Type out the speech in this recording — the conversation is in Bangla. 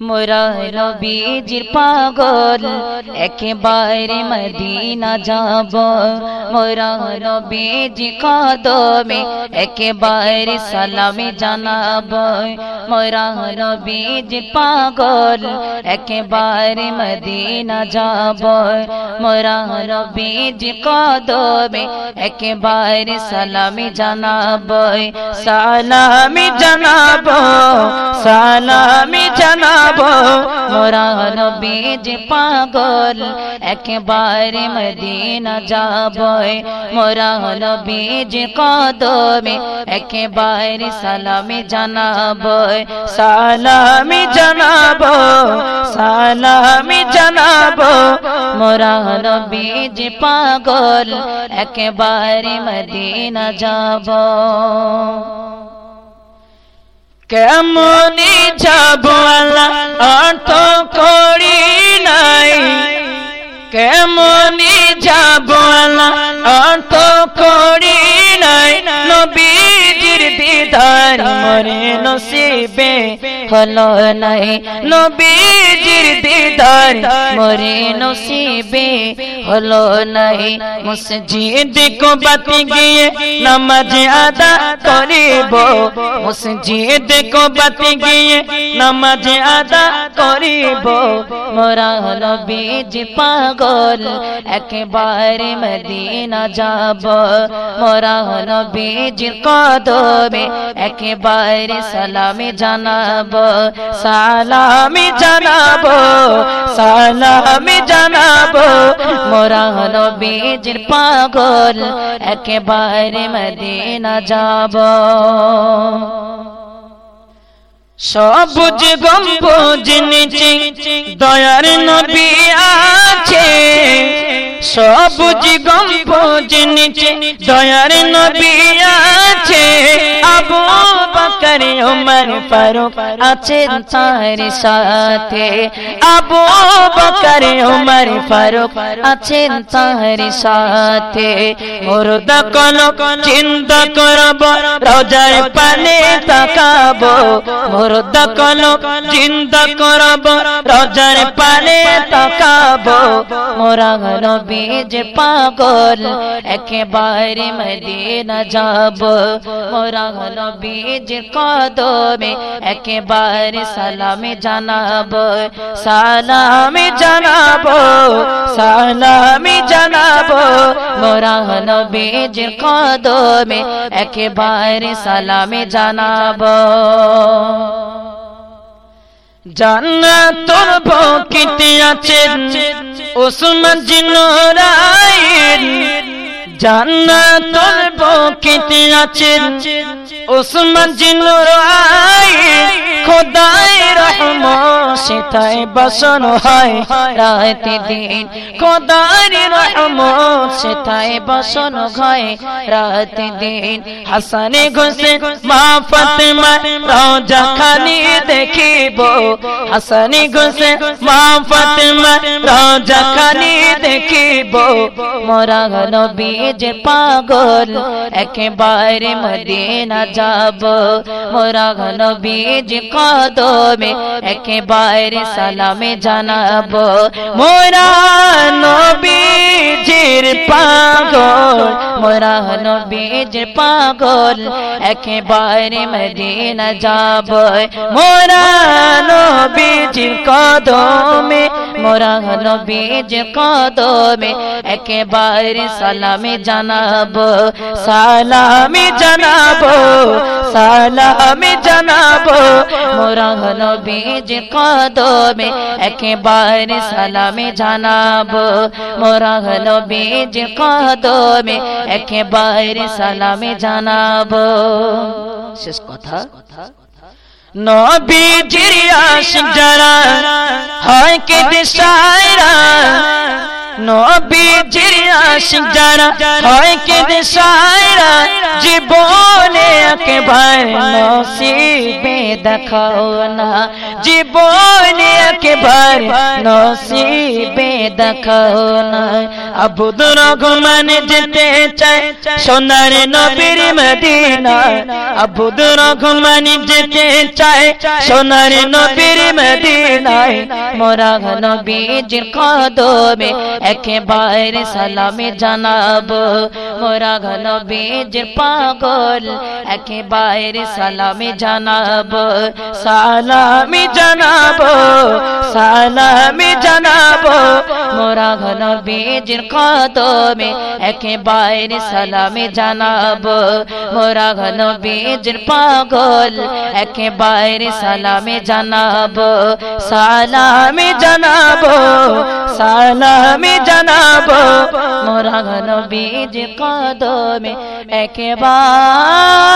মোরা নবীজির পাগল একেবারে মদিনা যাব। মোরা নবীজি কদমে একেবারে সালামে জানাব। মোরা নবীজির পাগল একেবারে মদিনা যাব। মোরা নবীজি কদমে একেবারে সালামে জানাব। সালামে জানাব সালামে জানাব। মোরা নবীজ পাগল, একেবারে মদিনা যাব মোরা নবীজ কদমে একেবারে সালামে জানাব সালামে জানাব সালামে জানাব। মোরা নবীজ পাগল, একেবারে মদিনা যাব। কেমনি যাব অর্থ করি নাই? কেমনি যাব অর্থ করি নাই? নবীজির দিদার মরে নসিবে হল নাই। নবীজির দিদার মরে নসিবে হলো নাই মসজিদ কো বাতি গিয়ে নামাজ আদা করিব মসজিদ কো বাতি গিয়ে নামাজ আদা করিব মোরা হলো বীজ পাগল একেবারে মদিনা যাব মোরা হলো বীজ কদমে একেবারে সালামে জানাব সালামে জানাব সালামে জানাব। মোরা বীজ পাগল, একেবারে মদিনা যাব। সবুজ গম্বুজ নিচে দয়ার নবী আছে। সবুজ গম্বুজ নিচে দয়ার নবী আছে। বকর উমর ফারুক আছেন তার সাথে। আবু বকর, উমর ফারুক আছেন তার সাথে। মুর্দ কল চিন্তা করব, রোজার পানে তাকাবো। মুর্দ কল চিন্তা করব, রোজার পানে তাকাবো। মোরা হলো বীজ পাগল, একেবারে মদিনা যাব। মোরা হলো বীজ কদমে একেবারে সালামে জানাব সালামে জানাব সালামে জানাব মোরা বীজ কদমে একেবারে সালামে জানাব জান্নাতুল বকিতে আছেন ওসমান জিন্নরাইন জান্নাতুল বকিতে আছেন ওসমান জিন্নরাইন খোদাই রহম সেটাই বসন হয় রাত দিন। রহম বসন হয় দিন। হাসানে ঘষে মা ফাতেমা রোজা খানি দেখিব। হাসানে ঘষে মা ফাতেমা দেখিব। মোরা হলো বীজ পাগল, একেবারে মদিনা যাব। মোরা হলো বীজ কদমে একেবারে সালামে জানাব। মোরা নবীজির পাগল। মোরা হলো বীজ পাগল, একেবারে মদিনা যাব। মোরা নবীজির কদমে, মোরা হলো বীজ কদমে একেবারে সালামে জানাব। সালামে জানাব সালামে জানাব। মোরা হলো বীজ কদমে একেবারে সালামে জানাব। মোরা হলো বীজ কদমে একেবারে সালামে জানাব শেষ কথা নবীজির আশিক যারা হয় কে দেশায়রা নবীজির আশিক যারা হয় কে দেশায়রা জীবনে একবার নসিবে দেখাও না। জীবন একবার নসিবে দেখাও না। আবুদ রহমান যেতে চায় সোনার নবীর মদিনা আবুদ রহমান যেতে চায় সোনার নবীর মদিনায়। মোরা নবীজির কদমে একেবারে সালামে জানাব। মোরা ঘন নবীজির পাগল, একেবারে সালামে জানাব। সালামি জানাব সালামি জানাব। মোরা ঘন নবীজির কদমে একেবারে সালামে জানাব। মোরা ঘন নবীজির পাগল, একেবারে সালামে জানাব। সালামি জানাব সালামি জানাব। মোরা নবীজ কদমে একেবারে।